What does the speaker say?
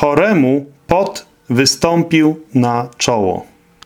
choremu pot wystąpił na czoło.